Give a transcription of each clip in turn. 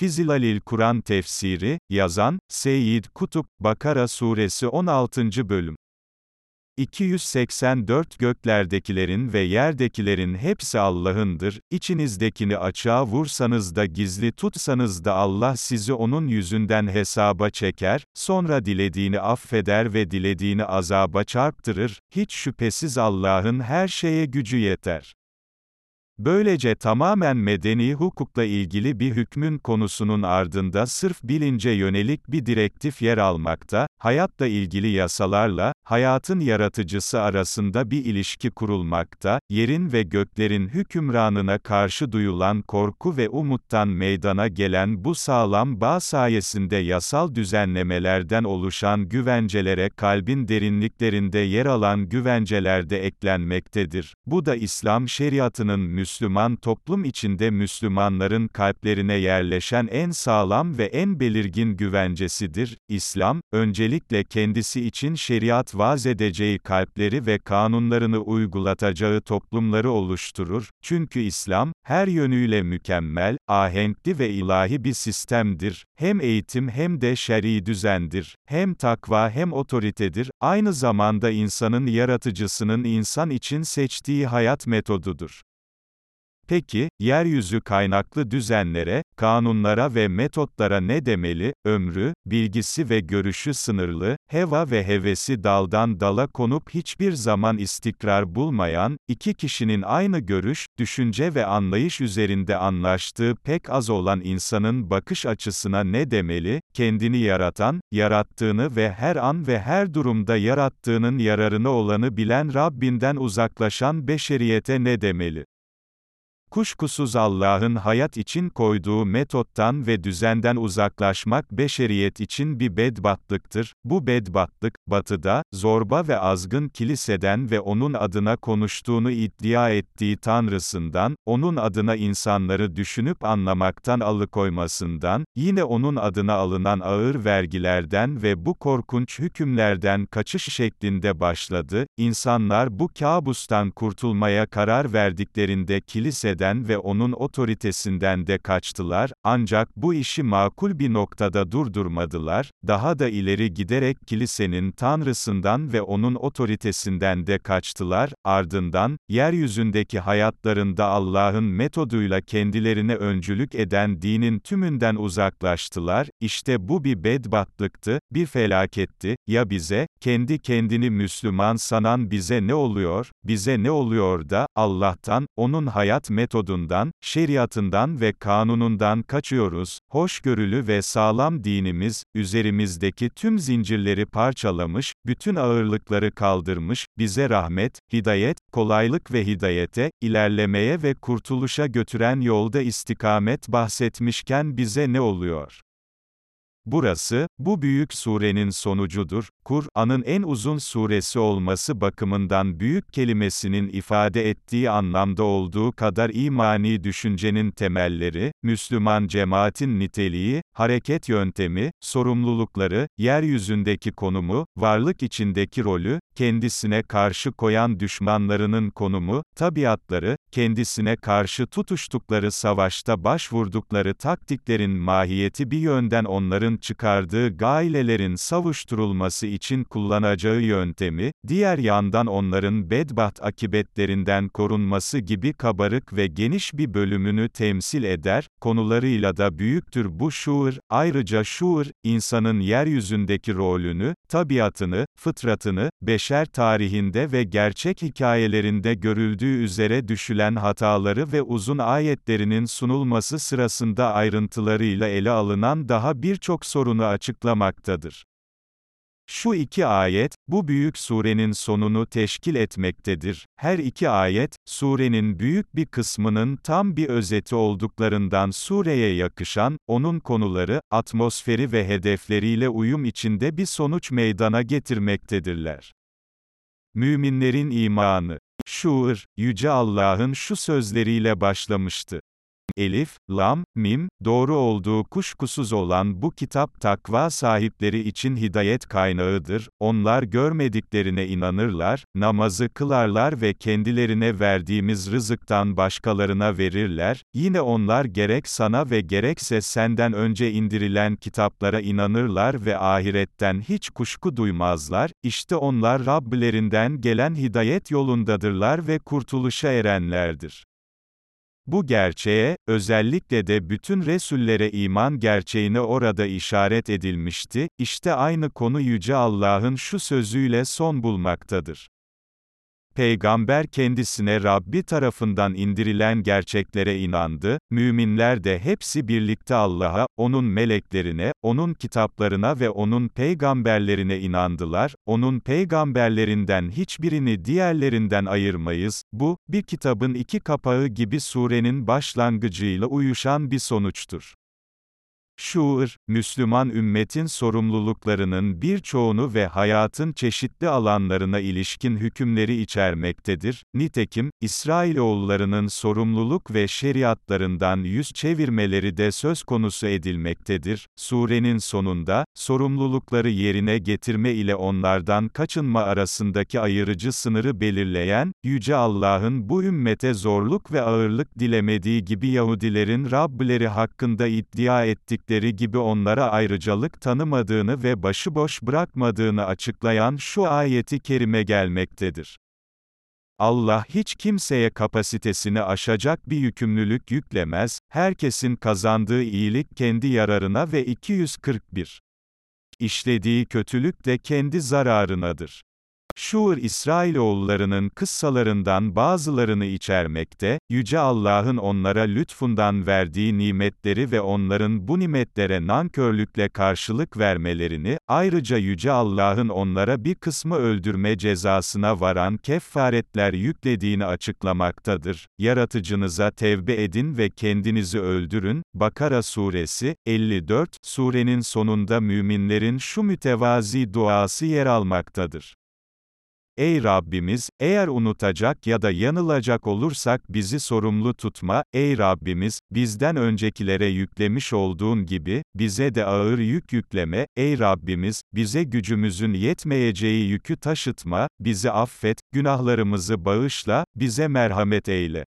Fizilalil Kur'an Tefsiri, yazan, Seyyid Kutup, Bakara Suresi 16. Bölüm 284 Göklerdekilerin ve yerdekilerin hepsi Allah'ındır, İçinizdekini açığa vursanız da gizli tutsanız da Allah sizi onun yüzünden hesaba çeker, sonra dilediğini affeder ve dilediğini azaba çarptırır, hiç şüphesiz Allah'ın her şeye gücü yeter. Böylece tamamen medeni hukukla ilgili bir hükmün konusunun ardında sırf bilince yönelik bir direktif yer almakta, hayatla ilgili yasalarla, hayatın yaratıcısı arasında bir ilişki kurulmakta, yerin ve göklerin hükümranına karşı duyulan korku ve umuttan meydana gelen bu sağlam bağ sayesinde yasal düzenlemelerden oluşan güvencelere kalbin derinliklerinde yer alan güvenceler de eklenmektedir. Bu da İslam şeriatının Müslüman toplum içinde Müslümanların kalplerine yerleşen en sağlam ve en belirgin güvencesidir. İslam, öncelikle kendisi için şeriat vaz edeceği kalpleri ve kanunlarını uygulatacağı toplumları oluşturur, çünkü İslam, her yönüyle mükemmel, ahenkli ve ilahi bir sistemdir, hem eğitim hem de şer'i düzendir, hem takva hem otoritedir, aynı zamanda insanın yaratıcısının insan için seçtiği hayat metodudur. Peki, yeryüzü kaynaklı düzenlere, kanunlara ve metotlara ne demeli? Ömrü, bilgisi ve görüşü sınırlı, heva ve hevesi daldan dala konup hiçbir zaman istikrar bulmayan, iki kişinin aynı görüş, düşünce ve anlayış üzerinde anlaştığı pek az olan insanın bakış açısına ne demeli? Kendini yaratan, yarattığını ve her an ve her durumda yarattığının yararını olanı bilen Rabbinden uzaklaşan beşeriyete ne demeli? Kuşkusuz Allah'ın hayat için koyduğu metottan ve düzenden uzaklaşmak beşeriyet için bir bedbahtlıktır. Bu bedbahtlık, batıda, zorba ve azgın kiliseden ve onun adına konuştuğunu iddia ettiği tanrısından, onun adına insanları düşünüp anlamaktan alıkoymasından, yine onun adına alınan ağır vergilerden ve bu korkunç hükümlerden kaçış şeklinde başladı. İnsanlar bu kabustan kurtulmaya karar verdiklerinde kiliseden yönetmeden ve onun otoritesinden de kaçtılar, ancak bu işi makul bir noktada durdurmadılar, daha da ileri giderek kilisenin tanrısından ve onun otoritesinden de kaçtılar, ardından, yeryüzündeki hayatlarında Allah'ın metoduyla kendilerine öncülük eden dinin tümünden uzaklaştılar, işte bu bir bedbahtlıktı, bir felaketti, ya bize, kendi kendini Müslüman sanan bize ne oluyor, bize ne oluyor da, Allah'tan, onun hayat metoduyla, metodundan, şeriatından ve kanunundan kaçıyoruz, hoşgörülü ve sağlam dinimiz, üzerimizdeki tüm zincirleri parçalamış, bütün ağırlıkları kaldırmış, bize rahmet, hidayet, kolaylık ve hidayete, ilerlemeye ve kurtuluşa götüren yolda istikamet bahsetmişken bize ne oluyor? Burası, bu büyük surenin sonucudur. Kur'an'ın en uzun suresi olması bakımından büyük kelimesinin ifade ettiği anlamda olduğu kadar imani düşüncenin temelleri, Müslüman cemaatin niteliği, hareket yöntemi, sorumlulukları, yeryüzündeki konumu, varlık içindeki rolü, kendisine karşı koyan düşmanlarının konumu, tabiatları, kendisine karşı tutuştukları savaşta başvurdukları taktiklerin mahiyeti bir yönden onların çıkardığı gailelerin savuşturulması için kullanacağı yöntemi, diğer yandan onların bedbaht akibetlerinden korunması gibi kabarık ve geniş bir bölümünü temsil eder, konularıyla da büyüktür bu şuur, ayrıca şuur, insanın yeryüzündeki rolünü, tabiatını, fıtratını, beşer tarihinde ve gerçek hikayelerinde görüldüğü üzere düşülen hataları ve uzun ayetlerinin sunulması sırasında ayrıntılarıyla ele alınan daha birçok sorunu açıklamaktadır. Şu iki ayet, bu büyük surenin sonunu teşkil etmektedir. Her iki ayet, surenin büyük bir kısmının tam bir özeti olduklarından sureye yakışan, onun konuları, atmosferi ve hedefleriyle uyum içinde bir sonuç meydana getirmektedirler. Müminlerin imanı. Şuur, Yüce Allah'ın şu sözleriyle başlamıştı. Elif, Lam, Mim, doğru olduğu kuşkusuz olan bu kitap takva sahipleri için hidayet kaynağıdır, onlar görmediklerine inanırlar, namazı kılarlar ve kendilerine verdiğimiz rızıktan başkalarına verirler, yine onlar gerek sana ve gerekse senden önce indirilen kitaplara inanırlar ve ahiretten hiç kuşku duymazlar, işte onlar Rabblerinden gelen hidayet yolundadırlar ve kurtuluşa erenlerdir. Bu gerçeğe, özellikle de bütün Resullere iman gerçeğine orada işaret edilmişti, işte aynı konu Yüce Allah'ın şu sözüyle son bulmaktadır. Peygamber kendisine Rabbi tarafından indirilen gerçeklere inandı, müminler de hepsi birlikte Allah'a, O'nun meleklerine, O'nun kitaplarına ve O'nun peygamberlerine inandılar, O'nun peygamberlerinden hiçbirini diğerlerinden ayırmayız, bu, bir kitabın iki kapağı gibi surenin başlangıcıyla uyuşan bir sonuçtur. Şuur, Müslüman ümmetin sorumluluklarının birçoğunu ve hayatın çeşitli alanlarına ilişkin hükümleri içermektedir. Nitekim, İsrailoğullarının sorumluluk ve şeriatlarından yüz çevirmeleri de söz konusu edilmektedir. Surenin sonunda, sorumlulukları yerine getirme ile onlardan kaçınma arasındaki ayırıcı sınırı belirleyen, Yüce Allah'ın bu ümmete zorluk ve ağırlık dilemediği gibi Yahudilerin Rableri hakkında iddia ettik ettikleri gibi onlara ayrıcalık tanımadığını ve başıboş bırakmadığını açıklayan şu ayeti kerime gelmektedir. Allah hiç kimseye kapasitesini aşacak bir yükümlülük yüklemez, herkesin kazandığı iyilik kendi yararına ve 241. İşlediği kötülük de kendi zararınadır. Şuur İsrailoğullarının kıssalarından bazılarını içermekte, Yüce Allah'ın onlara lütfundan verdiği nimetleri ve onların bu nimetlere nankörlükle karşılık vermelerini, ayrıca Yüce Allah'ın onlara bir kısmı öldürme cezasına varan kefaretler yüklediğini açıklamaktadır. Yaratıcınıza tevbe edin ve kendinizi öldürün. Bakara Suresi, 54, surenin sonunda müminlerin şu mütevazi duası yer almaktadır. Ey Rabbimiz, eğer unutacak ya da yanılacak olursak bizi sorumlu tutma, ey Rabbimiz, bizden öncekilere yüklemiş olduğun gibi, bize de ağır yük yükleme, ey Rabbimiz, bize gücümüzün yetmeyeceği yükü taşıtma, bizi affet, günahlarımızı bağışla, bize merhamet eyle.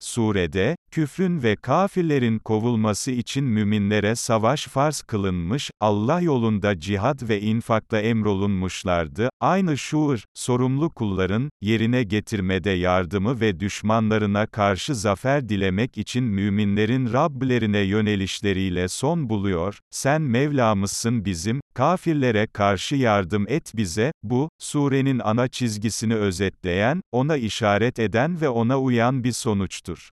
Surede, küfrün ve kafirlerin kovulması için müminlere savaş farz kılınmış, Allah yolunda cihad ve infakla emrolunmuşlardı, aynı şuur, sorumlu kulların, yerine getirmede yardımı ve düşmanlarına karşı zafer dilemek için müminlerin Rablerine yönelişleriyle son buluyor, sen Mevlamızsın bizim, kafirlere karşı yardım et bize, bu, surenin ana çizgisini özetleyen, ona işaret eden ve ona uyan bir sonuçtur.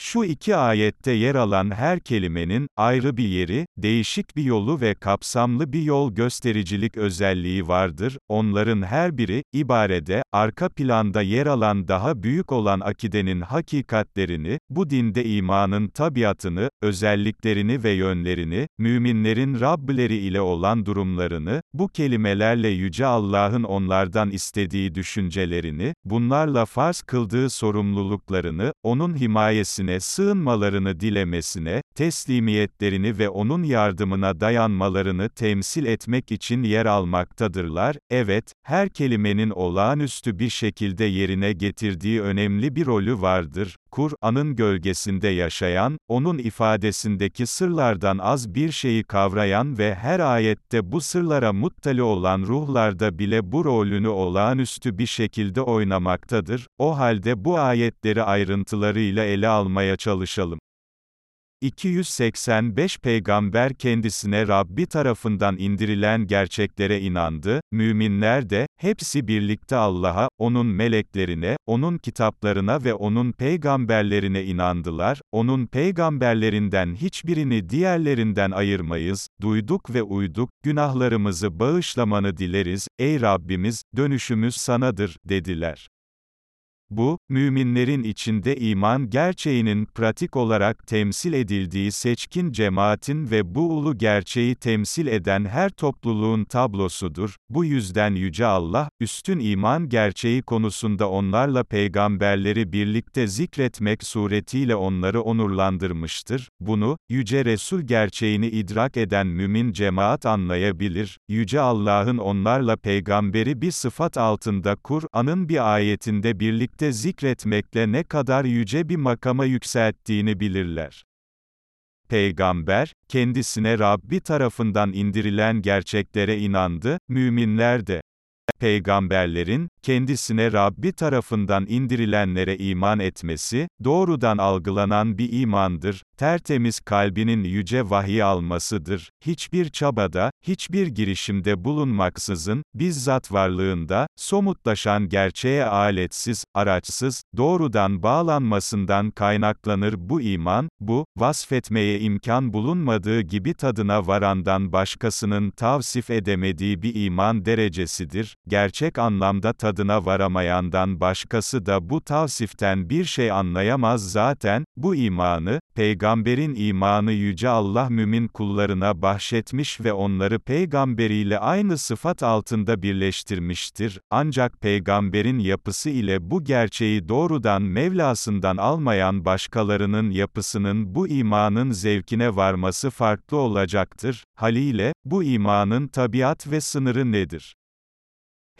Şu iki ayette yer alan her kelimenin, ayrı bir yeri, değişik bir yolu ve kapsamlı bir yol göstericilik özelliği vardır, onların her biri, ibarede, arka planda yer alan daha büyük olan akidenin hakikatlerini, bu dinde imanın tabiatını, özelliklerini ve yönlerini, müminlerin Rableri ile olan durumlarını, bu kelimelerle Yüce Allah'ın onlardan istediği düşüncelerini, bunlarla farz kıldığı sorumluluklarını, onun himayesini, Rabbine sığınmalarını dilemesine, teslimiyetlerini ve O'nun yardımına dayanmalarını temsil etmek için yer almaktadırlar. Evet, her kelimenin olağanüstü bir şekilde yerine getirdiği önemli bir rolü vardır. Kur'an'ın gölgesinde yaşayan, onun ifadesindeki sırlardan az bir şeyi kavrayan ve her ayette bu sırlara muttali olan ruhlarda bile bu rolünü olağanüstü bir şekilde oynamaktadır. O halde bu ayetleri ayrıntılarıyla ele almaya çalışalım. 285 peygamber kendisine Rabbi tarafından indirilen gerçeklere inandı, müminler de, hepsi birlikte Allah'a, O'nun meleklerine, O'nun kitaplarına ve O'nun peygamberlerine inandılar, O'nun peygamberlerinden hiçbirini diğerlerinden ayırmayız, duyduk ve uyduk, günahlarımızı bağışlamanı dileriz, ey Rabbimiz, dönüşümüz sanadır, dediler. Bu, müminlerin içinde iman gerçeğinin pratik olarak temsil edildiği seçkin cemaatin ve bu ulu gerçeği temsil eden her topluluğun tablosudur. Bu yüzden Yüce Allah, üstün iman gerçeği konusunda onlarla peygamberleri birlikte zikretmek suretiyle onları onurlandırmıştır. Bunu, Yüce Resul gerçeğini idrak eden mümin cemaat anlayabilir. Yüce Allah'ın onlarla peygamberi bir sıfat altında Kur'an'ın bir ayetinde birlikte zikretmekle ne kadar yüce bir makama yükselttiğini bilirler. Peygamber, kendisine Rabbi tarafından indirilen gerçeklere inandı, müminler de. Peygamberlerin, kendisine Rabbi tarafından indirilenlere iman etmesi, doğrudan algılanan bir imandır, tertemiz kalbinin yüce vahiy almasıdır, hiçbir çabada, hiçbir girişimde bulunmaksızın, bizzat varlığında, somutlaşan gerçeğe aletsiz, araçsız, doğrudan bağlanmasından kaynaklanır bu iman, bu, vasfetmeye imkan bulunmadığı gibi tadına varandan başkasının tavsif edemediği bir iman derecesidir, gerçek anlamda tadına varamayandan başkası da bu tavsiften bir şey anlayamaz. Zaten, bu imanı, peygamberin imanı Yüce Allah mümin kullarına bahşetmiş ve onları peygamberiyle aynı sıfat altında birleştirmiştir, ancak peygamberin yapısı ile bu gerçeği doğrudan Mevlasından almayan başkalarının yapısının bu imanın zevkine varması farklı olacaktır, haliyle, bu imanın tabiat ve sınırı nedir?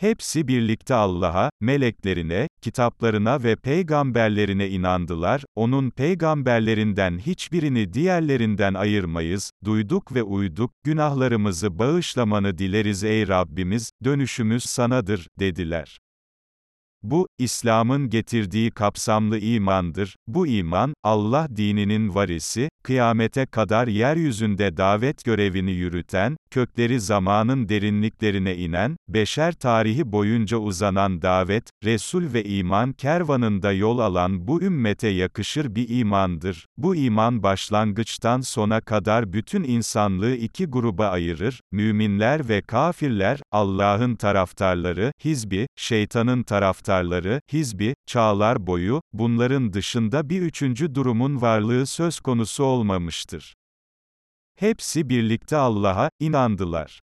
Hepsi birlikte Allah'a, meleklerine, kitaplarına ve peygamberlerine inandılar, onun peygamberlerinden hiçbirini diğerlerinden ayırmayız, duyduk ve uyduk, günahlarımızı bağışlamanı dileriz. Ey Rabbimiz, dönüşümüz sanadır, dediler. Bu, İslam'ın getirdiği kapsamlı imandır. Bu iman, Allah dininin varisi, kıyamete kadar yeryüzünde davet görevini yürüten, kökleri zamanın derinliklerine inen, beşer tarihi boyunca uzanan davet, Resul ve iman kervanında yol alan bu ümmete yakışır bir imandır. Bu iman başlangıçtan sona kadar bütün insanlığı iki gruba ayırır, müminler ve kafirler, Allah'ın taraftarları, hizbi, şeytanın taraftarları, hizbi, çağlar boyu, bunların dışında bir üçüncü durumun varlığı söz konusu olmamıştır. Hepsi birlikte Allah'a inandılar.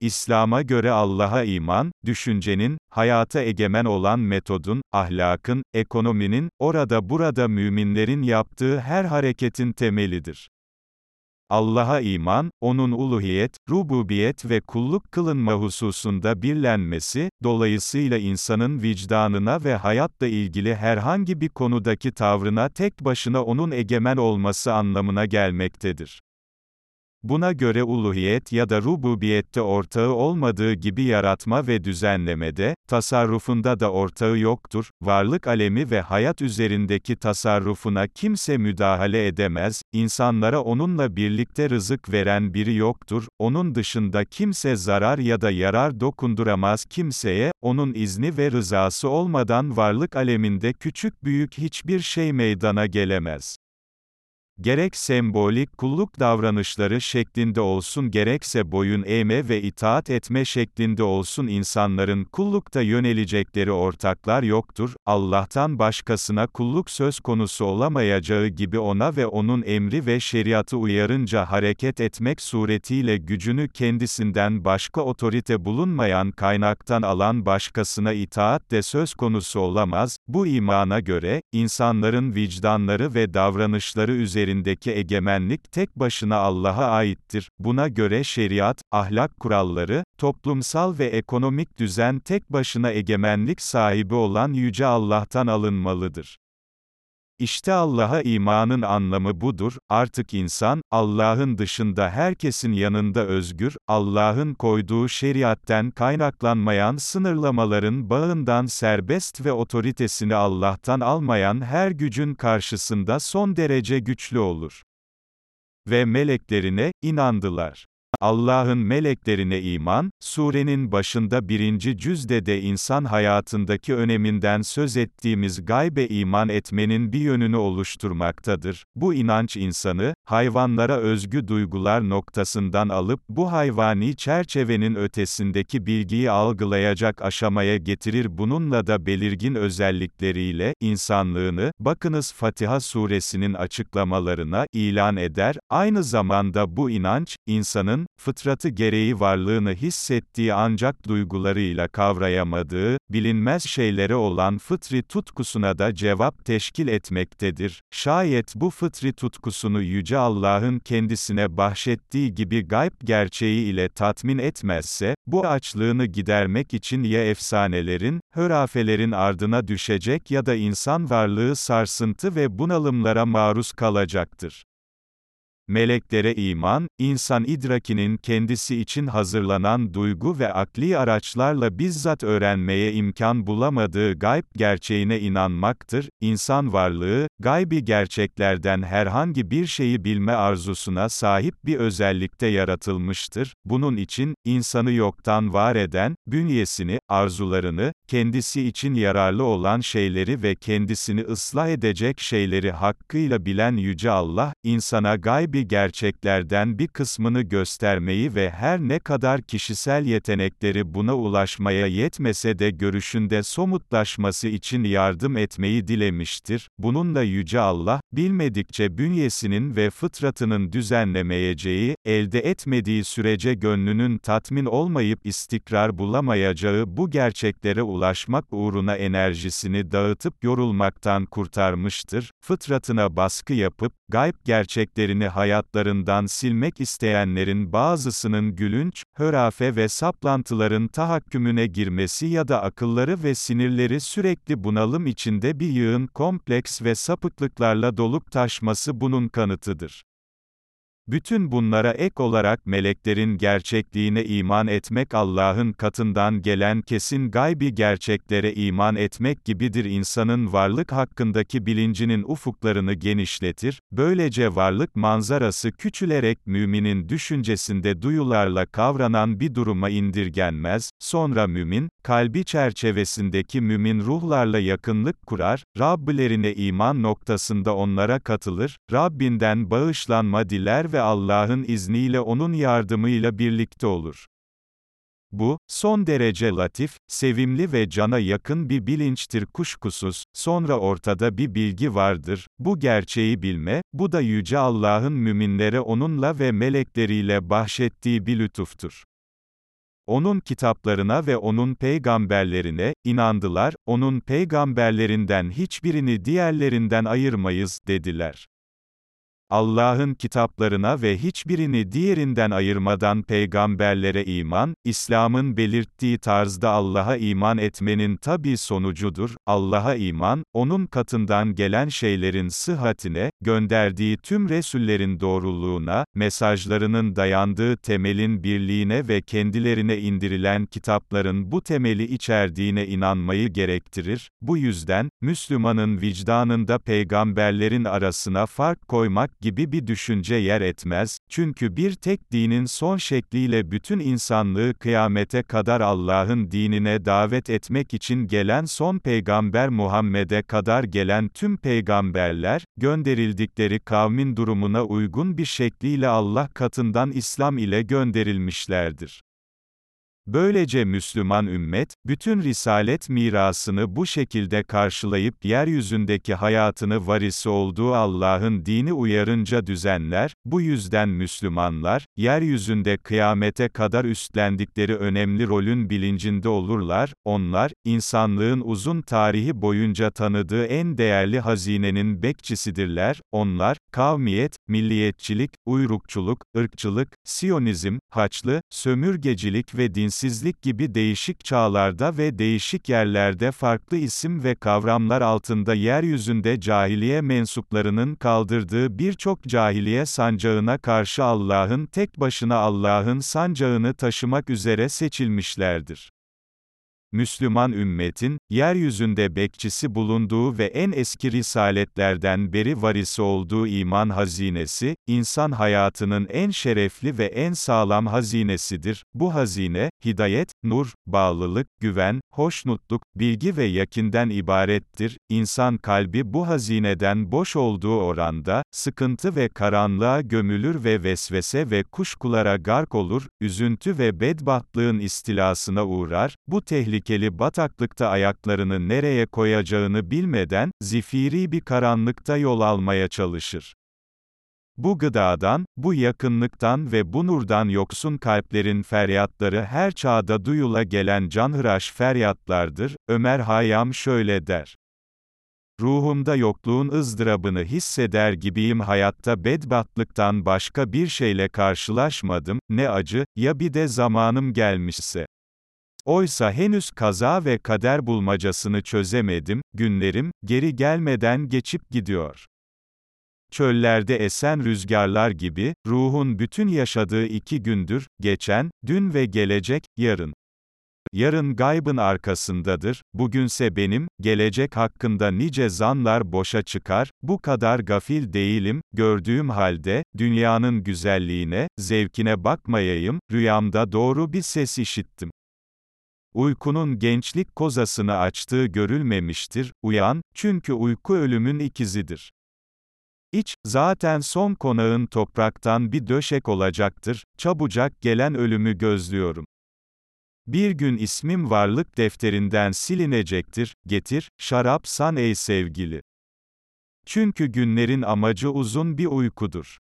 İslam'a göre Allah'a iman, düşüncenin, hayata egemen olan metodun, ahlakın, ekonominin, orada burada müminlerin yaptığı her hareketin temelidir. Allah'a iman, onun uluhiyet, rububiyet ve kulluk kılınma hususunda birlenmesi, dolayısıyla insanın vicdanına ve hayatla ilgili herhangi bir konudaki tavrına tek başına onun egemen olması anlamına gelmektedir. Buna göre uluhiyet ya da rububiyette ortağı olmadığı gibi yaratma ve düzenlemede, tasarrufunda da ortağı yoktur, varlık alemi ve hayat üzerindeki tasarrufuna kimse müdahale edemez, insanlara onunla birlikte rızık veren biri yoktur, onun dışında kimse zarar ya da yarar dokunduramaz kimseye, onun izni ve rızası olmadan varlık aleminde küçük büyük hiçbir şey meydana gelemez gerek sembolik kulluk davranışları şeklinde olsun gerekse boyun eğme ve itaat etme şeklinde olsun insanların kullukta yönelecekleri ortaklar yoktur, Allah'tan başkasına kulluk söz konusu olamayacağı gibi ona ve onun emri ve şeriatı uyarınca hareket etmek suretiyle gücünü kendisinden başka otorite bulunmayan kaynaktan alan başkasına itaat de söz konusu olamaz, bu imana göre, insanların vicdanları ve davranışları üzerinde üzerindeki egemenlik tek başına Allah'a aittir. Buna göre şeriat, ahlak kuralları, toplumsal ve ekonomik düzen tek başına egemenlik sahibi olan Yüce Allah'tan alınmalıdır. İşte Allah'a imanın anlamı budur, artık insan, Allah'ın dışında herkesin yanında özgür, Allah'ın koyduğu şeriatten kaynaklanmayan sınırlamaların bağından serbest ve otoritesini Allah'tan almayan her gücün karşısında son derece güçlü olur. Ve meleklerine, inandılar. Allah'ın meleklerine iman, surenin başında birinci cüzde de insan hayatındaki öneminden söz ettiğimiz gaybe iman etmenin bir yönünü oluşturmaktadır. Bu inanç insanı, hayvanlara özgü duygular noktasından alıp bu hayvani çerçevenin ötesindeki bilgiyi algılayacak aşamaya getirir bununla da belirgin özellikleriyle, insanlığını, bakınız Fatiha suresinin açıklamalarına, ilan eder, aynı zamanda bu inanç, insanın, fıtratı gereği varlığını hissettiği ancak duygularıyla kavrayamadığı, bilinmez şeylere olan fıtri tutkusuna da cevap teşkil etmektedir. Şayet bu fıtri tutkusunu Yüce Allah'ın kendisine bahşettiği gibi gayb gerçeği ile tatmin etmezse, bu açlığını gidermek için ya efsanelerin, hörafelerin ardına düşecek ya da insan varlığı sarsıntı ve bunalımlara maruz kalacaktır. Meleklere iman, insan idrakinin kendisi için hazırlanan duygu ve akli araçlarla bizzat öğrenmeye imkan bulamadığı gayb gerçeğine inanmaktır. İnsan varlığı, gaybi gerçeklerden herhangi bir şeyi bilme arzusuna sahip bir özellikte yaratılmıştır. Bunun için, insanı yoktan var eden, bünyesini, arzularını, kendisi için yararlı olan şeyleri ve kendisini ıslah edecek şeyleri hakkıyla bilen Yüce Allah, insana gaybi gerçeklerden bir kısmını göstermeyi ve her ne kadar kişisel yetenekleri buna ulaşmaya yetmese de görüşünde somutlaşması için yardım etmeyi dilemiştir. Bununla Yüce Allah, bilmedikçe bünyesinin ve fıtratının düzenlemeyeceği, elde etmediği sürece gönlünün tatmin olmayıp istikrar bulamayacağı bu gerçeklere ulaşmak uğruna enerjisini dağıtıp yorulmaktan kurtarmıştır. Fıtratına baskı yapıp, gayb gerçeklerini hayatlarından silmek isteyenlerin bazısının gülünç, hörafe ve saplantıların tahakkümüne girmesi ya da akılları ve sinirleri sürekli bunalım içinde bir yığın kompleks ve sapıklıklarla dolup taşması bunun kanıtıdır. Bütün bunlara ek olarak meleklerin gerçekliğine iman etmek Allah'ın katından gelen kesin gaybi gerçeklere iman etmek gibidir. İnsanın varlık hakkındaki bilincinin ufuklarını genişletir, böylece varlık manzarası küçülerek müminin düşüncesinde duyularla kavranan bir duruma indirgenmez, sonra mümin, kalbi çerçevesindeki mümin ruhlarla yakınlık kurar, Rabbilerine iman noktasında onlara katılır, Rabbinden bağışlanma diler ve Allah'ın izniyle onun yardımıyla birlikte olur. Bu, son derece latif, sevimli ve cana yakın bir bilinçtir kuşkusuz, sonra ortada bir bilgi vardır, bu gerçeği bilme, bu da Yüce Allah'ın müminlere onunla ve melekleriyle bahşettiği bir lütuftur. Onun kitaplarına ve onun peygamberlerine, inandılar, onun peygamberlerinden hiçbirini diğerlerinden ayırmayız, dediler. Allah'ın kitaplarına ve hiçbirini diğerinden ayırmadan peygamberlere iman, İslam'ın belirttiği tarzda Allah'a iman etmenin tabi sonucudur. Allah'a iman, onun katından gelen şeylerin sıhhatine, gönderdiği tüm Resullerin doğruluğuna, mesajlarının dayandığı temelin birliğine ve kendilerine indirilen kitapların bu temeli içerdiğine inanmayı gerektirir. Bu yüzden, Müslümanın vicdanında peygamberlerin arasına fark koymak gibi bir düşünce yer etmez, çünkü bir tek dinin son şekliyle bütün insanlığı kıyamete kadar Allah'ın dinine davet etmek için gelen son peygamber Muhammed'e kadar gelen tüm peygamberler, gönderildikleri kavmin durumuna uygun bir şekliyle Allah katından İslam ile gönderilmişlerdir. Böylece Müslüman ümmet, bütün risalet mirasını bu şekilde karşılayıp yeryüzündeki hayatını varisi olduğu Allah'ın dini uyarınca düzenler, bu yüzden Müslümanlar, yeryüzünde kıyamete kadar üstlendikleri önemli rolün bilincinde olurlar, onlar, insanlığın uzun tarihi boyunca tanıdığı en değerli hazinenin bekçisidirler, onlar, kavmiyet, milliyetçilik, uyrukçuluk, ırkçılık, siyonizm, haçlı, sömürgecilik ve din dinsizlik gibi değişik çağlarda ve değişik yerlerde farklı isim ve kavramlar altında yeryüzünde cahiliye mensuplarının kaldırdığı birçok cahiliye sancağına karşı Allah'ın tek başına Allah'ın sancağını taşımak üzere seçilmişlerdir. Müslüman ümmetin, yeryüzünde bekçisi bulunduğu ve en eski risaletlerden beri varisi olduğu iman hazinesi, insan hayatının en şerefli ve en sağlam hazinesidir. Bu hazine, hidayet, nur, bağlılık, güven, hoşnutluk, bilgi ve yakinden ibarettir. İnsan kalbi bu hazineden boş olduğu oranda, sıkıntı ve karanlığa gömülür ve vesvese ve kuşkulara gark olur, üzüntü ve bedbahtlığın istilasına uğrar, bu tehlikeli bataklıkta ayaklarını nereye koyacağını bilmeden, zifiri bir karanlıkta yol almaya çalışır. Bu gıdadan, bu yakınlıktan ve bu nurdan yoksun kalplerin feryatları her çağda duyula gelen canhıraş feryatlardır. Ömer Hayyam şöyle der. Ruhumda yokluğun ızdırabını hisseder gibiyim hayatta bedbahtlıktan başka bir şeyle karşılaşmadım, ne acı, ya bir de zamanım gelmişse. Oysa henüz kaza ve kader bulmacasını çözemedim, günlerim, geri gelmeden geçip gidiyor. Çöllerde esen rüzgarlar gibi, ruhun bütün yaşadığı iki gündür, geçen, dün ve gelecek, yarın. Yarın gaybın arkasındadır, bugünse benim, gelecek hakkında nice zanlar boşa çıkar, bu kadar gafil değilim, gördüğüm halde, dünyanın güzelliğine, zevkine bakmayayım, rüyamda doğru bir ses işittim. Uykunun gençlik kozasını açtığı görülmemiştir, uyan, çünkü uyku ölümün ikizidir. İç, zaten son konağın topraktan bir döşek olacaktır, çabucak gelen ölümü gözlüyorum. Bir gün ismim varlık defterinden silinecektir, getir, şarap san ey sevgili. Çünkü günlerin amacı uzun bir uykudur.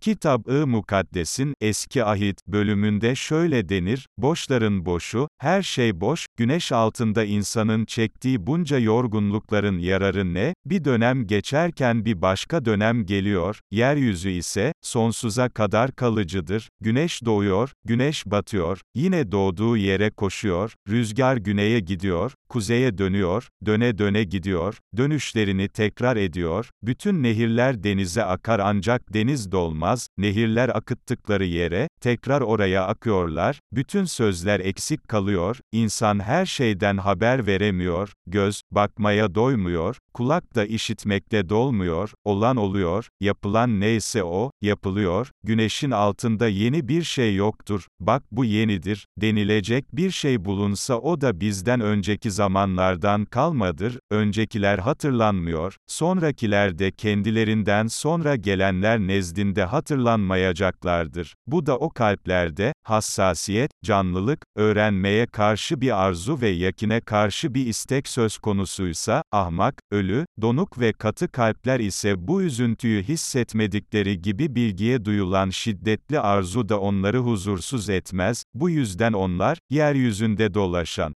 Kitab-ı Mukaddes'in, Eski Ahit, bölümünde şöyle denir, boşların boşu, her şey boş, güneş altında insanın çektiği bunca yorgunlukların yararı ne, bir dönem geçerken bir başka dönem geliyor, yeryüzü ise, sonsuza kadar kalıcıdır, güneş doğuyor, güneş batıyor, yine doğduğu yere koşuyor, rüzgar güneye gidiyor, kuzeye dönüyor, döne döne gidiyor, dönüşlerini tekrar ediyor, bütün nehirler denize akar ancak deniz dolmaz, nehirler akıttıkları yere, tekrar oraya akıyorlar, bütün sözler eksik kalıyor, insan her şeyden haber veremiyor, göz, bakmaya doymuyor, kulak da işitmekte dolmuyor, olan oluyor, yapılan neyse o, yapılıyor, güneşin altında yeni bir şey yoktur, bak bu yenidir, denilecek bir şey bulunsa o da bizden önceki zamanlardan kalmadır, öncekiler hatırlanmıyor, sonrakiler de kendilerinden sonra gelenler nezdinde hatırlanmayacaklardır. Bu da o kalplerde, hassasiyet, canlılık, öğrenmeye karşı bir arzu ve yakine karşı bir istek söz konusuysa, ahmak, ölü, donuk ve katı kalpler ise bu üzüntüyü hissetmedikleri gibi bilgiye duyulan şiddetli arzu da onları huzursuz etmez, bu yüzden onlar, yeryüzünde dolaşan,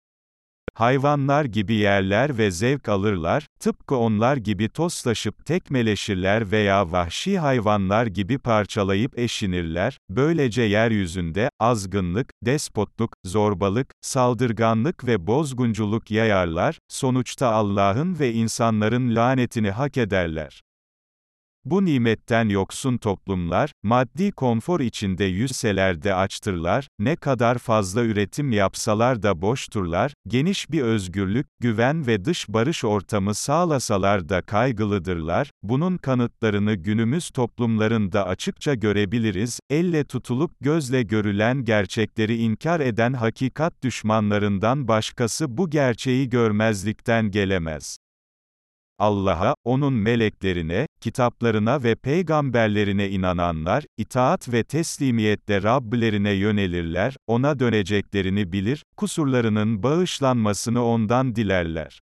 Hayvanlar gibi yerler ve zevk alırlar, tıpkı onlar gibi toslaşıp tekmeleşirler veya vahşi hayvanlar gibi parçalayıp eşinirler, böylece yeryüzünde, azgınlık, despotluk, zorbalık, saldırganlık ve bozgunculuk yayarlar, sonuçta Allah'ın ve insanların lanetini hak ederler. Bu nimetten yoksun toplumlar, maddi konfor içinde yüzseler de açtırlar, ne kadar fazla üretim yapsalar da boşturlar, geniş bir özgürlük, güven ve dış barış ortamı sağlasalar da kaygılıdırlar, bunun kanıtlarını günümüz toplumlarında açıkça görebiliriz, elle tutulup gözle görülen gerçekleri inkar eden hakikat düşmanlarından başkası bu gerçeği görmezlikten gelemez. Allah'a, onun meleklerine, kitaplarına ve peygamberlerine inananlar, itaat ve teslimiyetle Rablerine yönelirler, ona döneceklerini bilir, kusurlarının bağışlanmasını ondan dilerler.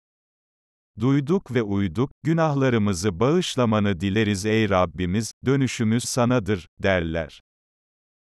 Duyduk ve uyduk, günahlarımızı bağışlamanı dileriz ey Rabbimiz, dönüşümüz sanadır, derler.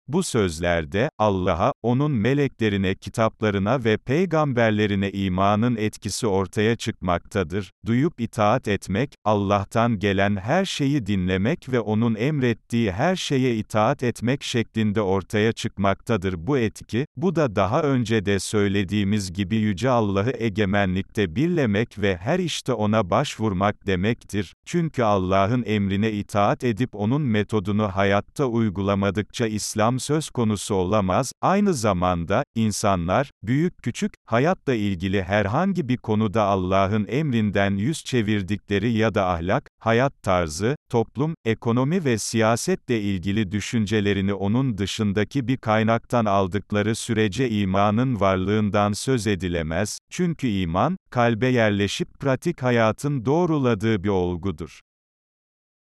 Bu sözlerde, Allah'a, onun meleklerine, kitaplarına ve peygamberlerine imanın etkisi ortaya çıkmaktadır. Duyup itaat etmek, Allah'tan gelen her şeyi dinlemek ve onun emrettiği her şeye itaat etmek şeklinde ortaya çıkmaktadır bu etki, bu da daha önce de söylediğimiz gibi Yüce Allah'ı egemenlikte birlemek ve her işte ona başvurmak demektir. Çünkü Allah'ın emrine itaat edip onun metodunu hayatta uygulamadıkça İslam İslam söz konusu olamaz, aynı zamanda, insanlar, büyük küçük, hayatla ilgili herhangi bir konuda Allah'ın emrinden yüz çevirdikleri ya da ahlak, hayat tarzı, toplum, ekonomi ve siyasetle ilgili düşüncelerini onun dışındaki bir kaynaktan aldıkları sürece imanın varlığından söz edilemez, çünkü iman, kalbe yerleşip pratik hayatın doğruladığı bir olgudur.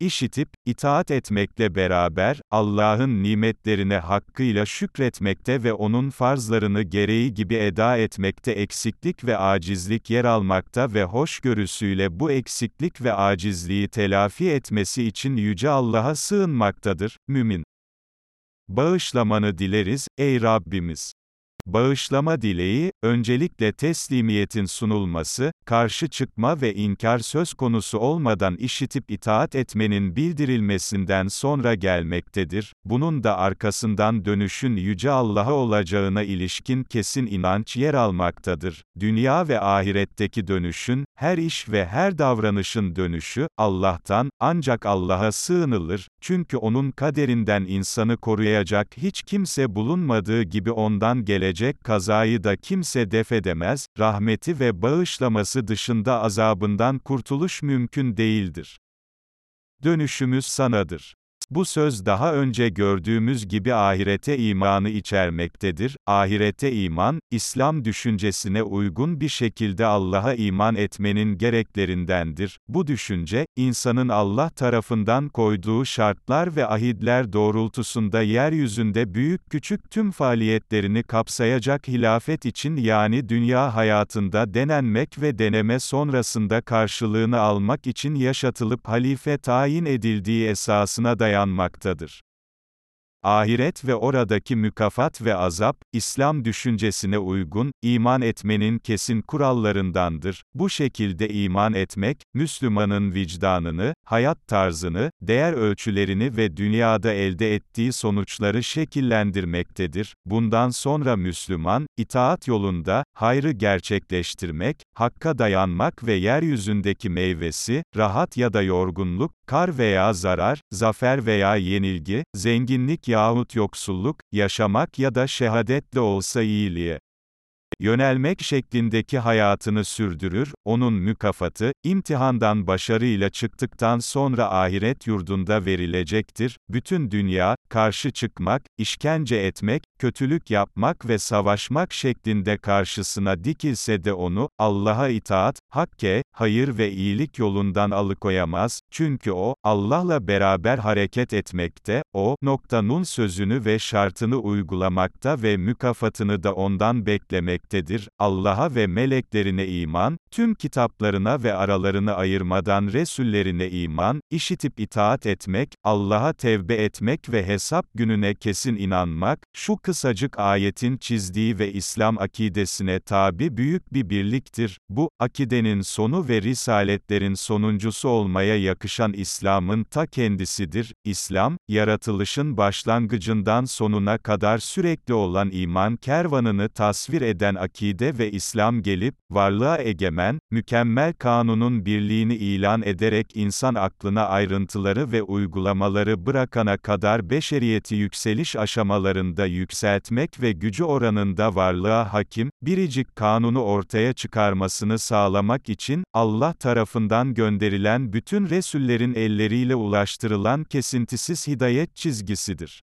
İşitip, itaat etmekle beraber, Allah'ın nimetlerine hakkıyla şükretmekte ve O'nun farzlarını gereği gibi eda etmekte eksiklik ve acizlik yer almakta ve hoşgörüsüyle bu eksiklik ve acizliği telafi etmesi için Yüce Allah'a sığınmaktadır, mümin. Bağışlamanı dileriz, ey Rabbimiz. Bağışlama dileği, öncelikle teslimiyetin sunulması, karşı çıkma ve inkar söz konusu olmadan işitip itaat etmenin bildirilmesinden sonra gelmektedir. Bunun da arkasından dönüşün Yüce Allah'a olacağına ilişkin kesin inanç yer almaktadır. Dünya ve ahiretteki dönüşün, her iş ve her davranışın dönüşü, Allah'tan, ancak Allah'a sığınılır, çünkü O'nun kaderinden insanı koruyacak hiç kimse bulunmadığı gibi ondan gelecek gelecek kazayı da kimse defedemez, rahmeti ve bağışlaması dışında azabından kurtuluş mümkün değildir. Dönüşümüz sanadır. Bu söz daha önce gördüğümüz gibi ahirete imanı içermektedir. Ahirete iman, İslam düşüncesine uygun bir şekilde Allah'a iman etmenin gereklerindendir. Bu düşünce, insanın Allah tarafından koyduğu şartlar ve ahidler doğrultusunda yeryüzünde büyük küçük tüm faaliyetlerini kapsayacak hilafet için yani dünya hayatında denenmek ve deneme sonrasında karşılığını almak için yaşatılıp halife tayin edildiği esasına dayanmaktadır dayanmaktadır. Ahiret ve oradaki mükafat ve azap, İslam düşüncesine uygun, iman etmenin kesin kurallarındandır. Bu şekilde iman etmek, Müslümanın vicdanını, hayat tarzını, değer ölçülerini ve dünyada elde ettiği sonuçları şekillendirmektedir. Bundan sonra Müslüman, itaat yolunda, hayrı gerçekleştirmek, hakka dayanmak ve yeryüzündeki meyvesi, rahat ya da yorgunluk, kar veya zarar, zafer veya yenilgi, zenginlik yahut yoksulluk, yaşamak ya da şehadetle olsa iyiliğe yönelmek şeklindeki hayatını sürdürür, onun mükafatı, imtihandan başarıyla çıktıktan sonra ahiret yurdunda verilecektir, bütün dünya, karşı çıkmak, işkence etmek, kötülük yapmak ve savaşmak şeklinde karşısına dikilse de onu, Allah'a itaat, hakke, hayır ve iyilik yolundan alıkoyamaz, çünkü o, Allah'la beraber hareket etmekte, o, noktanun sözünü ve şartını uygulamakta ve mükafatını da ondan beklemektedir, Allah'a ve meleklerine iman, tüm kitaplarına ve aralarını ayırmadan Resullerine iman, işitip itaat etmek, Allah'a tevbe etmek ve hesap gününe kesin inanmak, şu kısacık ayetin çizdiği ve İslam akidesine tabi büyük bir birliktir. Bu, akidenin sonu ve risaletlerin sonuncusu olmaya yakışan İslam'ın ta kendisidir. İslam, yaratılışın başlangıcından sonuna kadar sürekli olan iman kervanını tasvir eden akide ve İslam gelip, varlığa egemen, mükemmel kanunun birliğini ilan ederek insan aklına ayrıntıları ve uygulamaları bırakana kadar beşeriyeti yükseliş aşamalarında yükseltmek ve gücü oranında varlığa hakim, biricik kanunu ortaya çıkarmasını sağlamak için, Allah tarafından gönderilen bütün Resullerin elleriyle ulaştırılan kesintisiz hidayet çizgisidir.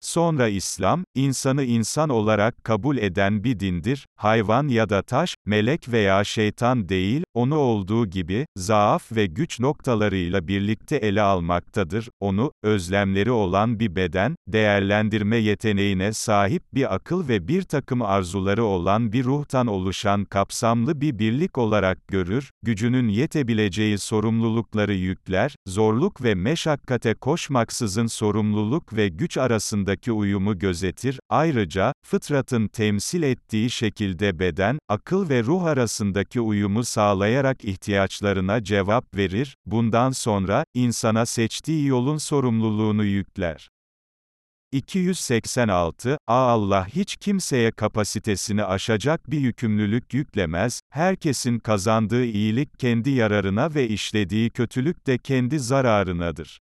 Sonra İslam, insanı insan olarak kabul eden bir dindir, hayvan ya da taş, melek veya şeytan değil, onu olduğu gibi, zaaf ve güç noktalarıyla birlikte ele almaktadır, onu, özlemleri olan bir beden, değerlendirme yeteneğine sahip bir akıl ve bir takım arzuları olan bir ruhtan oluşan kapsamlı bir birlik olarak görür, gücünün yetebileceği sorumlulukları yükler, zorluk ve meşakkate koşmaksızın sorumluluk ve güç arasında arasındaki uyumu gözetir, ayrıca, fıtratın temsil ettiği şekilde beden, akıl ve ruh arasındaki uyumu sağlayarak ihtiyaçlarına cevap verir, bundan sonra, insana seçtiği yolun sorumluluğunu yükler. 286, A Allah hiç kimseye kapasitesini aşacak bir yükümlülük yüklemez, herkesin kazandığı iyilik kendi yararına ve işlediği kötülük de kendi zararınadır.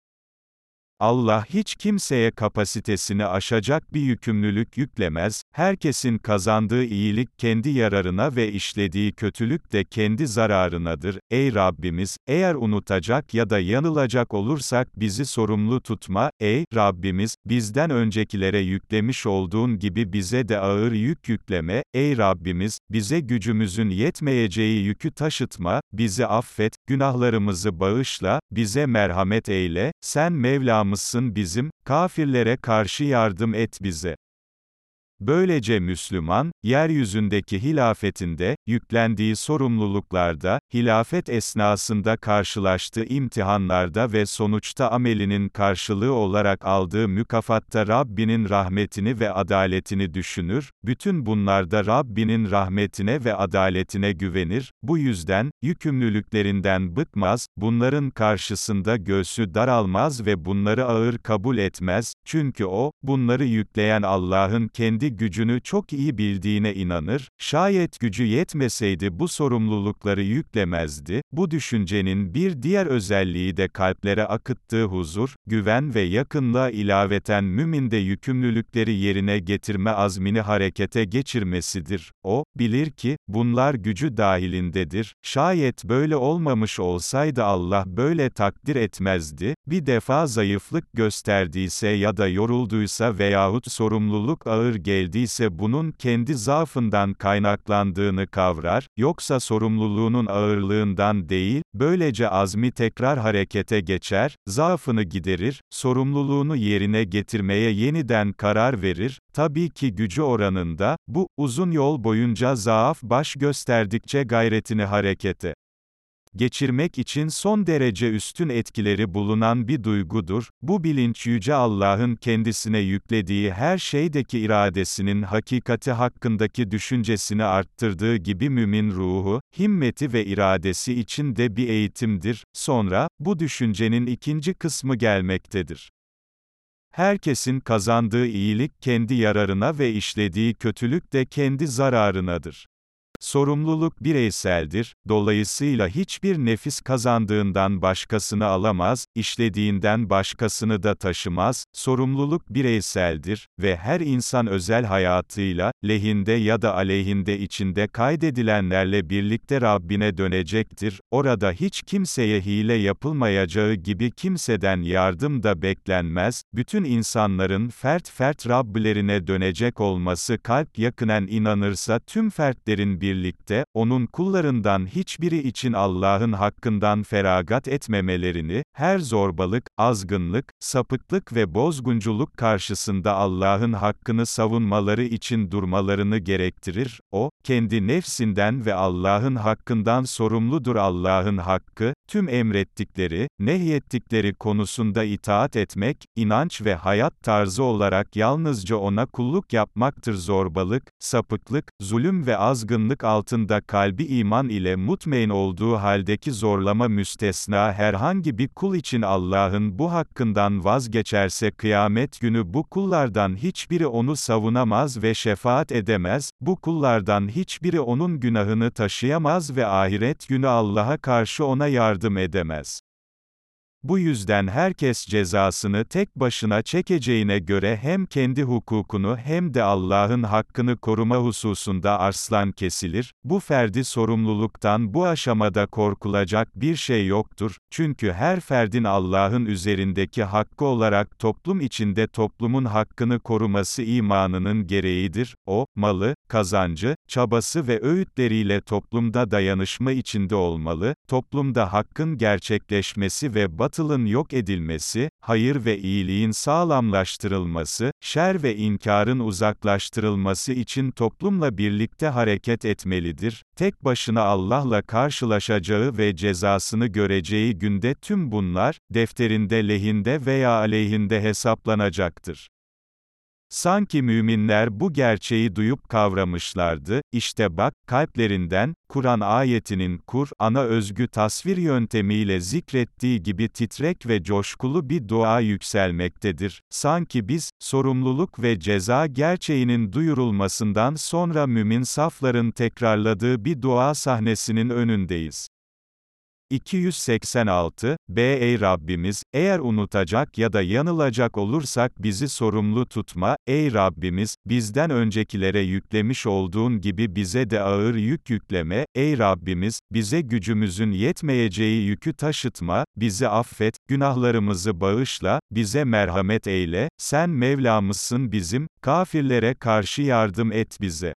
Allah hiç kimseye kapasitesini aşacak bir yükümlülük yüklemez, herkesin kazandığı iyilik kendi yararına ve işlediği kötülük de kendi zararınadır. Ey Rabbimiz, eğer unutacak ya da yanılacak olursak bizi sorumlu tutma, ey Rabbimiz, bizden öncekilere yüklemiş olduğun gibi bize de ağır yük yükleme, ey Rabbimiz, bize gücümüzün yetmeyeceği yükü taşıtma, bizi affet, günahlarımızı bağışla, bize merhamet eyle, sen Mevlamızsın bizim, kafirlere karşı yardım et bize. Böylece Müslüman, yeryüzündeki hilafetinde, yüklendiği sorumluluklarda, hilafet esnasında karşılaştığı imtihanlarda ve sonuçta amelinin karşılığı olarak aldığı mükafatta Rabbinin rahmetini ve adaletini düşünür, bütün bunlarda Rabbinin rahmetine ve adaletine güvenir, bu yüzden, yükümlülüklerinden bıkmaz, bunların karşısında göğsü daralmaz ve bunları ağır kabul etmez, çünkü o, bunları yükleyen Allah'ın kendi gücünü çok iyi bildiğine inanır, şayet gücü yetmeseydi bu sorumlulukları yüklemezdi, bu düşüncenin bir diğer özelliği de kalplere akıttığı huzur, güven ve yakınlığa ilaveten müminde yükümlülükleri yerine getirme azmini harekete geçirmesidir. O, bilir ki, bunlar gücü dahilindedir, şayet böyle olmamış olsaydı Allah böyle takdir etmezdi, bir defa zayıflık gösterdiyse ya da yorulduysa veyahut sorumluluk ağır geldiyse bunun kendi zaafından kaynaklandığını kavrar, yoksa sorumluluğunun ağırlığından değil, böylece azmi tekrar harekete geçer, zaafını giderir, sorumluluğunu yerine getirmeye yeniden karar verir, tabii ki gücü oranında, bu, uzun yol boyunca zaaf baş gösterdikçe gayretini harekete geçirmek için son derece üstün etkileri bulunan bir duygudur. Bu bilinç yüce Allah'ın kendisine yüklediği her şeydeki iradesinin hakikati hakkındaki düşüncesini arttırdığı gibi mümin ruhu, himmeti ve iradesi için de bir eğitimdir. Sonra, bu düşüncenin ikinci kısmı gelmektedir. Herkesin kazandığı iyilik kendi yararına ve işlediği kötülük de kendi zararınadır. Sorumluluk bireyseldir, dolayısıyla hiçbir nefis kazandığından başkasını alamaz, işlediğinden başkasını da taşımaz, sorumluluk bireyseldir ve her insan özel hayatıyla, lehinde ya da aleyhinde içinde kaydedilenlerle birlikte Rabbine dönecektir, orada hiç kimseye hile yapılmayacağı gibi kimseden yardım da beklenmez, bütün insanların fert fert Rabbilerine dönecek olması kalp yakınen inanırsa tüm fertlerin bir birlikte, onun kullarından hiçbiri için Allah'ın hakkından feragat etmemelerini, her zorbalık, azgınlık, sapıklık ve bozgunculuk karşısında Allah'ın hakkını savunmaları için durmalarını gerektirir, o, kendi nefsinden ve Allah'ın hakkından sorumludur. Allah'ın hakkı, tüm emrettikleri, nehyettikleri konusunda itaat etmek, inanç ve hayat tarzı olarak yalnızca ona kulluk yapmaktır. Zorbalık, sapıklık, zulüm ve azgınlık altında kalbi iman ile mutmain olduğu haldeki zorlama müstesna herhangi bir kul için Allah'ın bu hakkından vazgeçerse kıyamet günü bu kullardan hiçbiri onu savunamaz ve şefaat edemez, bu kullardan hiçbiri onun günahını taşıyamaz ve ahiret günü Allah'a karşı ona yardım edemez. Bu yüzden herkes cezasını tek başına çekeceğine göre hem kendi hukukunu hem de Allah'ın hakkını koruma hususunda arslan kesilir, bu ferdi sorumluluktan bu aşamada korkulacak bir şey yoktur, çünkü her ferdin Allah'ın üzerindeki hakkı olarak toplum içinde toplumun hakkını koruması imanının gereğidir, o, malı, kazancı, çabası ve öğütleriyle toplumda dayanışma içinde olmalı, toplumda hakkın gerçekleşmesi ve batılın yok edilmesi, hayır ve iyiliğin sağlamlaştırılması, şer ve inkarın uzaklaştırılması için toplumla birlikte hareket etmelidir. Tek başına Allah'la karşılaşacağı ve cezasını göreceği günde tüm bunlar, defterinde lehinde veya aleyhinde hesaplanacaktır. Sanki müminler bu gerçeği duyup kavramışlardı, işte bak, kalplerinden, Kur'an ayetinin Kur, ana özgü tasvir yöntemiyle zikrettiği gibi titrek ve coşkulu bir dua yükselmektedir. Sanki biz, sorumluluk ve ceza gerçeğinin duyurulmasından sonra mümin safların tekrarladığı bir dua sahnesinin önündeyiz. 286, B. Ey Rabbimiz, eğer unutacak ya da yanılacak olursak bizi sorumlu tutma, ey Rabbimiz, bizden öncekilere yüklemiş olduğun gibi bize de ağır yük yükleme, ey Rabbimiz, bize gücümüzün yetmeyeceği yükü taşıtma, bizi affet, günahlarımızı bağışla, bize merhamet eyle, sen Mevlamızsın bizim, kafirlere karşı yardım et bize.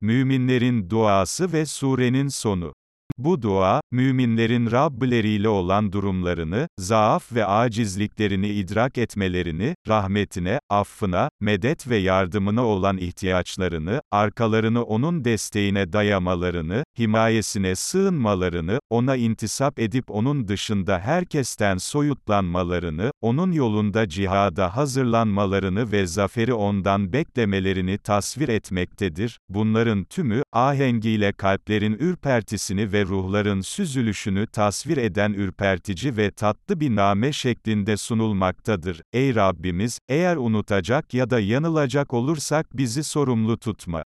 Müminlerin duası ve surenin sonu bu dua, müminlerin Rabbleriyle olan durumlarını, zaaf ve acizliklerini idrak etmelerini, rahmetine, affına, medet ve yardımına olan ihtiyaçlarını, arkalarını onun desteğine dayamalarını, himayesine sığınmalarını, ona intisap edip onun dışında herkesten soyutlanmalarını, onun yolunda cihada hazırlanmalarını ve zaferi ondan beklemelerini tasvir etmektedir. Bunların tümü, ahengiyle kalplerin ürpertisini ve ruhların süzülüşünü tasvir eden ürpertici ve tatlı bir name şeklinde sunulmaktadır. Ey Rabbimiz, eğer unutacak ya da yanılacak olursak bizi sorumlu tutma.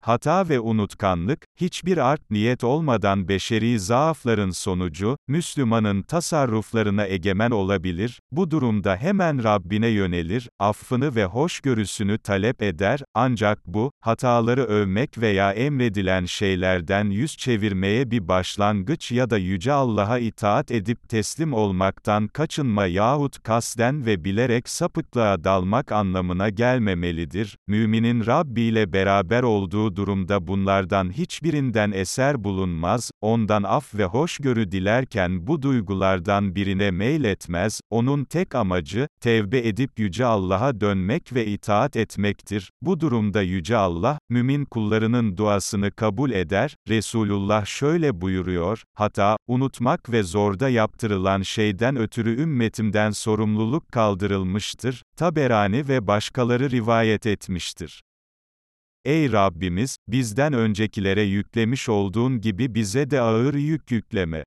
Hata ve unutkanlık, hiçbir art niyet olmadan beşeri zaafların sonucu, Müslümanın tasarruflarına egemen olabilir, bu durumda hemen Rabbine yönelir, affını ve hoşgörüsünü talep eder, ancak bu, hataları övmek veya emredilen şeylerden yüz çevirmeye bir başlangıç ya da Yüce Allah'a itaat edip teslim olmaktan kaçınma yahut kasten ve bilerek sapıklığa dalmak anlamına gelmemelidir. Müminin Rabbi ile beraber olduğu durumda bunlardan hiçbirinden eser bulunmaz, ondan af ve hoşgörü dilerken bu duygulardan birine meyletmez, onun tek amacı, tevbe edip Yüce Allah'a dönmek ve itaat etmektir. Bu durumda Yüce Allah, mümin kullarının duasını kabul eder, Resulullah şöyle buyuruyor, hata, unutmak ve zorda yaptırılan şeyden ötürü ümmetimden sorumluluk kaldırılmıştır, Taberani ve başkaları rivayet etmiştir. Ey Rabbimiz, bizden öncekilere yüklemiş olduğun gibi bize de ağır yük yükleme.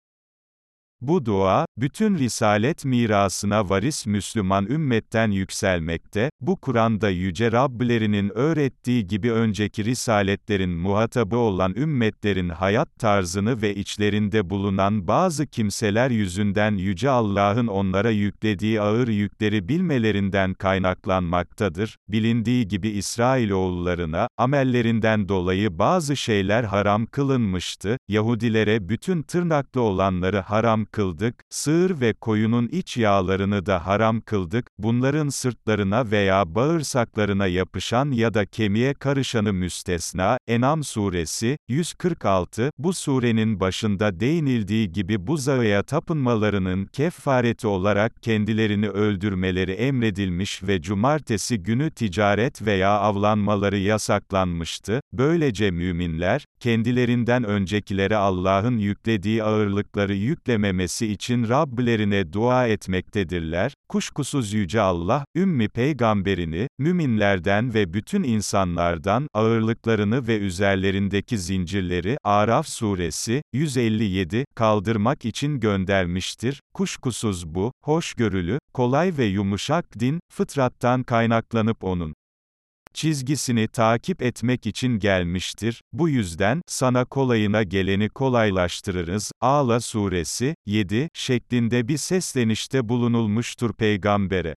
Bu dua, bütün risalet mirasına varis Müslüman ümmetten yükselmekte, bu Kur'an'da Yüce Rablerinin öğrettiği gibi önceki risaletlerin muhatabı olan ümmetlerin hayat tarzını ve içlerinde bulunan bazı kimseler yüzünden Yüce Allah'ın onlara yüklediği ağır yükleri bilmelerinden kaynaklanmaktadır. Bilindiği gibi İsrailoğullarına, amellerinden dolayı bazı şeyler haram kılınmıştı, Yahudilere bütün tırnaklı olanları haram kıldık, sığır ve koyunun iç yağlarını da haram kıldık, bunların sırtlarına veya bağırsaklarına yapışan ya da kemiğe karışanı müstesna, Enam suresi, 146, bu surenin başında değinildiği gibi buzağıya tapınmalarının kefareti olarak kendilerini öldürmeleri emredilmiş ve cumartesi günü ticaret veya avlanmaları yasaklanmıştı, böylece müminler, kendilerinden öncekilere Allah'ın yüklediği ağırlıkları yüklememe edilmesi için Rablerine dua etmektedirler, kuşkusuz Yüce Allah, Ümmi peygamberini, müminlerden ve bütün insanlardan, ağırlıklarını ve üzerlerindeki zincirleri, Araf suresi, 157, kaldırmak için göndermiştir, kuşkusuz bu, hoşgörülü, kolay ve yumuşak din, fıtrattan kaynaklanıp onun çizgisini takip etmek için gelmiştir. Bu yüzden, sana kolayına geleni kolaylaştırırız. Ağla suresi, 7, şeklinde bir seslenişte bulunulmuştur peygambere.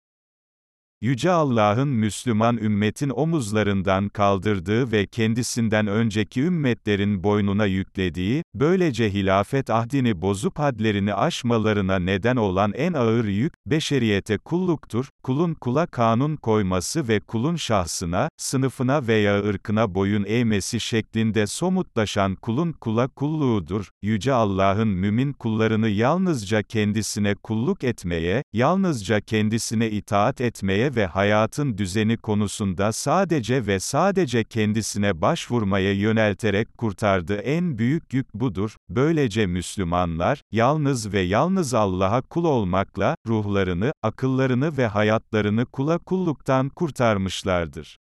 Yüce Allah'ın Müslüman ümmetin omuzlarından kaldırdığı ve kendisinden önceki ümmetlerin boynuna yüklediği, böylece hilafet ahdini bozup hadlerini aşmalarına neden olan en ağır yük, beşeriyete kulluktur, kulun kula kanun koyması ve kulun şahsına, sınıfına veya ırkına boyun eğmesi şeklinde somutlaşan kulun kula kulluğudur. Yüce Allah'ın mümin kullarını yalnızca kendisine kulluk etmeye, yalnızca kendisine itaat etmeye ve hayatın düzeni konusunda sadece ve sadece kendisine başvurmaya yönelterek kurtardığı en büyük yük budur. Böylece Müslümanlar, yalnız ve yalnız Allah'a kul olmakla, ruhlarını, akıllarını ve hayatlarını kula kulluktan kurtarmışlardır.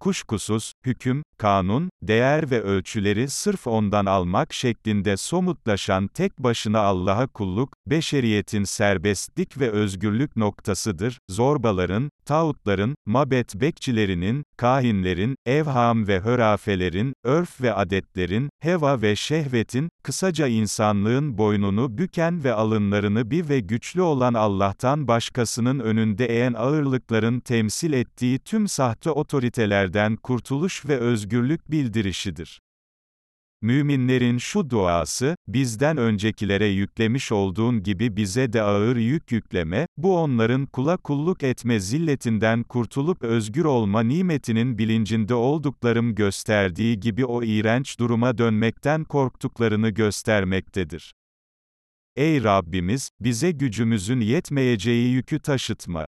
Kuşkusuz, hüküm, kanun, değer ve ölçüleri sırf ondan almak şeklinde somutlaşan tek başına Allah'a kulluk, beşeriyetin serbestlik ve özgürlük noktasıdır, zorbaların, tağutların, mabet bekçilerinin, kahinlerin, evham ve hörafelerin, örf ve adetlerin, heva ve şehvetin, kısaca insanlığın boynunu büken ve alınlarını bir ve güçlü olan Allah'tan başkasının önünde eğen ağırlıkların temsil ettiği tüm sahte otoritelerden kurtuluş ve özgürlük bildirişidir. Müminlerin şu duası, bizden öncekilere yüklemiş olduğun gibi bize de ağır yük yükleme, bu onların kula kulluk etme zilletinden kurtulup özgür olma nimetinin bilincinde olduklarım gösterdiği gibi o iğrenç duruma dönmekten korktuklarını göstermektedir. Ey Rabbimiz, bize gücümüzün yetmeyeceği yükü taşıtma.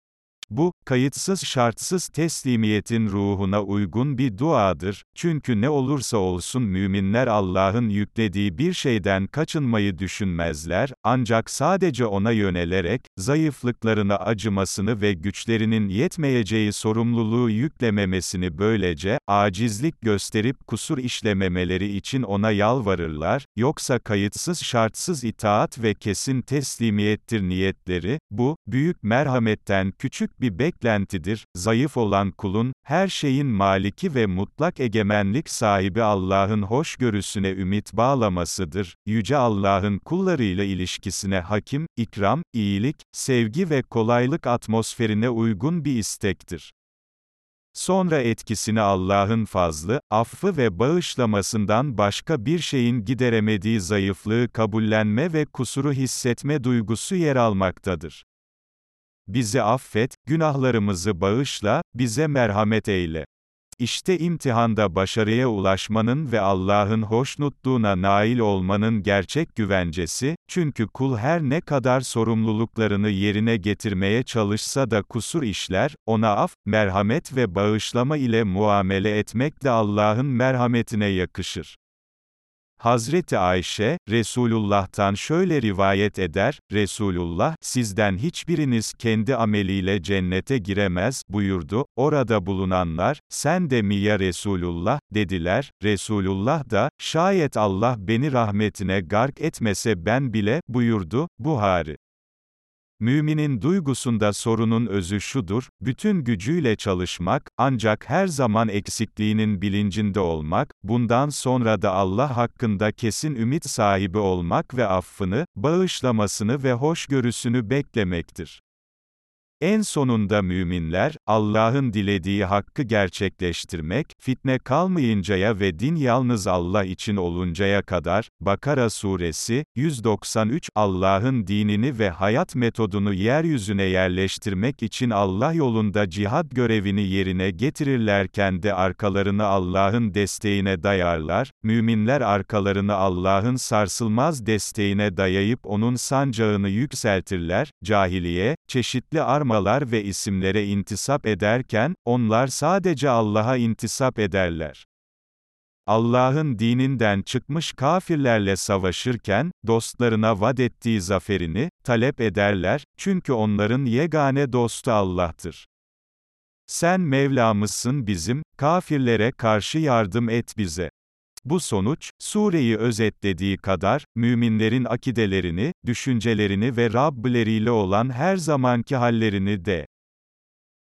Bu, kayıtsız şartsız teslimiyetin ruhuna uygun bir duadır, çünkü ne olursa olsun müminler Allah'ın yüklediği bir şeyden kaçınmayı düşünmezler, ancak sadece ona yönelerek, zayıflıklarına acımasını ve güçlerinin yetmeyeceği sorumluluğu yüklememesini böylece, acizlik gösterip kusur işlememeleri için ona yalvarırlar, yoksa kayıtsız şartsız itaat ve kesin teslimiyettir niyetleri, bu, büyük merhametten küçük bir beklentidir, zayıf olan kulun, her şeyin maliki ve mutlak egemenlik sahibi Allah'ın hoşgörüsüne ümit bağlamasıdır, Yüce Allah'ın kullarıyla ilişkisine hakim, ikram, iyilik, sevgi ve kolaylık atmosferine uygun bir istektir. Sonra etkisini Allah'ın fazlı, affı ve bağışlamasından başka bir şeyin gideremediği zayıflığı kabullenme ve kusuru hissetme duygusu yer almaktadır bizi affet, günahlarımızı bağışla, bize merhamet eyle. İşte imtihanda başarıya ulaşmanın ve Allah'ın hoşnutluğuna nail olmanın gerçek güvencesi, çünkü kul her ne kadar sorumluluklarını yerine getirmeye çalışsa da kusur işler, ona af, merhamet ve bağışlama ile muamele etmek de Allah'ın merhametine yakışır. Hazreti Ayşe, Resulullah'tan şöyle rivayet eder, Resulullah, sizden hiçbiriniz kendi ameliyle cennete giremez, buyurdu, orada bulunanlar, sen de mi ya Resulullah, dediler, Resulullah da, şayet Allah beni rahmetine gark etmese ben bile, buyurdu, Buhari. Müminin duygusunda sorunun özü şudur, bütün gücüyle çalışmak, ancak her zaman eksikliğinin bilincinde olmak, bundan sonra da Allah hakkında kesin ümit sahibi olmak ve affını, bağışlamasını ve hoşgörüsünü beklemektir. En sonunda müminler, Allah'ın dilediği hakkı gerçekleştirmek, fitne kalmayıncaya ve din yalnız Allah için oluncaya kadar, Bakara suresi, 193, Allah'ın dinini ve hayat metodunu yeryüzüne yerleştirmek için Allah yolunda cihad görevini yerine getirirlerken de arkalarını Allah'ın desteğine dayarlar, müminler arkalarını Allah'ın sarsılmaz desteğine dayayıp onun sancağını yükseltirler, cahiliye, çeşitli arma armalar ve isimlere intisap ederken, onlar sadece Allah'a intisap ederler. Allah'ın dininden çıkmış kafirlerle savaşırken, dostlarına vaad ettiği zaferini, talep ederler, çünkü onların yegane dostu Allah'tır. Sen Mevlamızsın bizim, kafirlere karşı yardım et bize. Bu sonuç, sureyi özetlediği kadar, müminlerin akidelerini, düşüncelerini ve Rabbleriyle olan her zamanki hallerini de